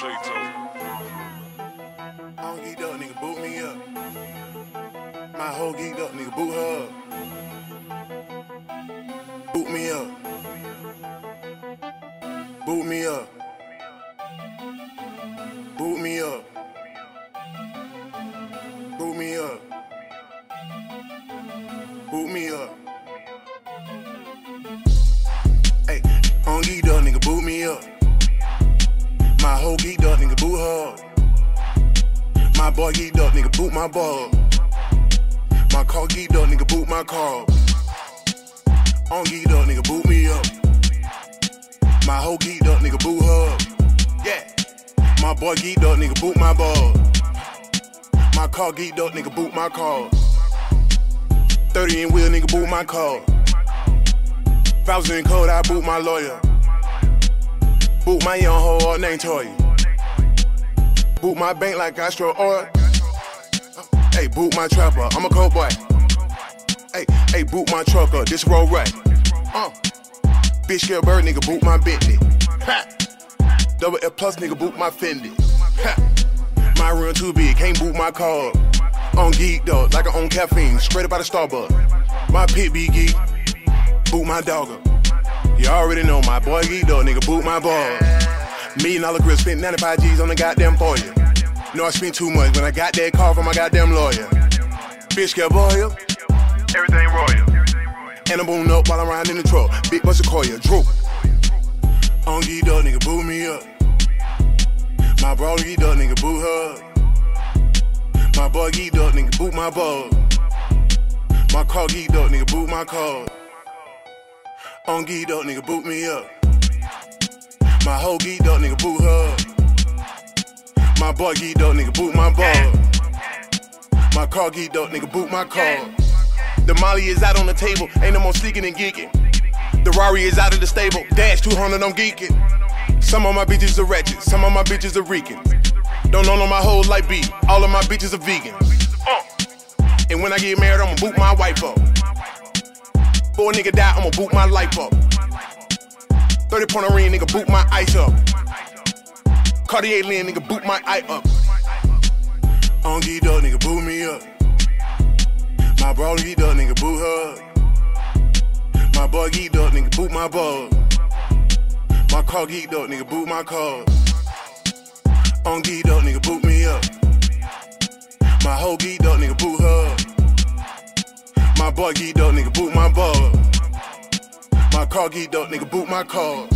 Shato. I don't geeked up, nigga, boot me up. My whole geeked up, nigga, boot her up. Boot me up. Boot me up. Boot me up. Boot me up. Boot me up. My whole geeked up, nigga, boot her. My boy geeked up, nigga, boot my ball. My car geeked up, nigga, boot my car. On geeked up, nigga, boot me up. My hoe geeked up, nigga, boot her. Yeah. My boy geeked up, nigga, boot my ball. My car geeked up, nigga, boot my car. 30 in wheel, nigga, boot my car. Was in code, I boot my lawyer. Boot my young hoe, all named Toya. Boot my bank like I stroll oil. Hey, boot my trapper, I'm a cold boy. Hey, hey, boot my trucker, this roll right. Uh, bitch, get bird, nigga, boot my Bentley. Ha. Double F plus, nigga, boot my Fendi. Ha. My room too big, can't boot my car. On geek dog, like I own caffeine, straight up out of Starbucks. My pit be geek, boot my dog up. You already know my boy geek dog, nigga, boot my ball. Million dollar grill, spent 95 G's on the goddamn for you. Know I spent too much when I got that call from my goddamn lawyer. Bitch get boil, everything royal. And I'm booting up while I'm riding in the truck. Big bus of Koya, droop. On geeked up, nigga, boot me up. My bro geeked up, nigga, boot her. My boy geeked up, nigga, boot my ball. My car geeked up, nigga, boot my car. On geeked up, nigga, boot me up. My hoe geeked up, nigga, boot her. My boy geeked up, nigga, boot my ball. My car geeked up, nigga, boot my car. The Molly is out on the table, ain't no more sneaking and geeking. The Rari is out of the stable, dash 200, I'm geeking. Some of my bitches are ratchet, some of my bitches are reeking. Don't know my whole like B, all of my bitches are vegan. Uh. And when I get married, I'ma boot my wife up. Boy, nigga die, I'ma boot my life up. 30 point ring, nigga, boot my ice up. Cartier Lynn, nigga, boot my eye up. On geeked up, nigga, boot me up. My bro geeked up, nigga, boot her. My boy geeked up, nigga, boot my ball. My car geeked up, nigga, boot my car. On geeked up, nigga, boot me up. My hoe geeked My boy geeked up, nigga, boot my bug. My car geeked up, nigga, boot my car.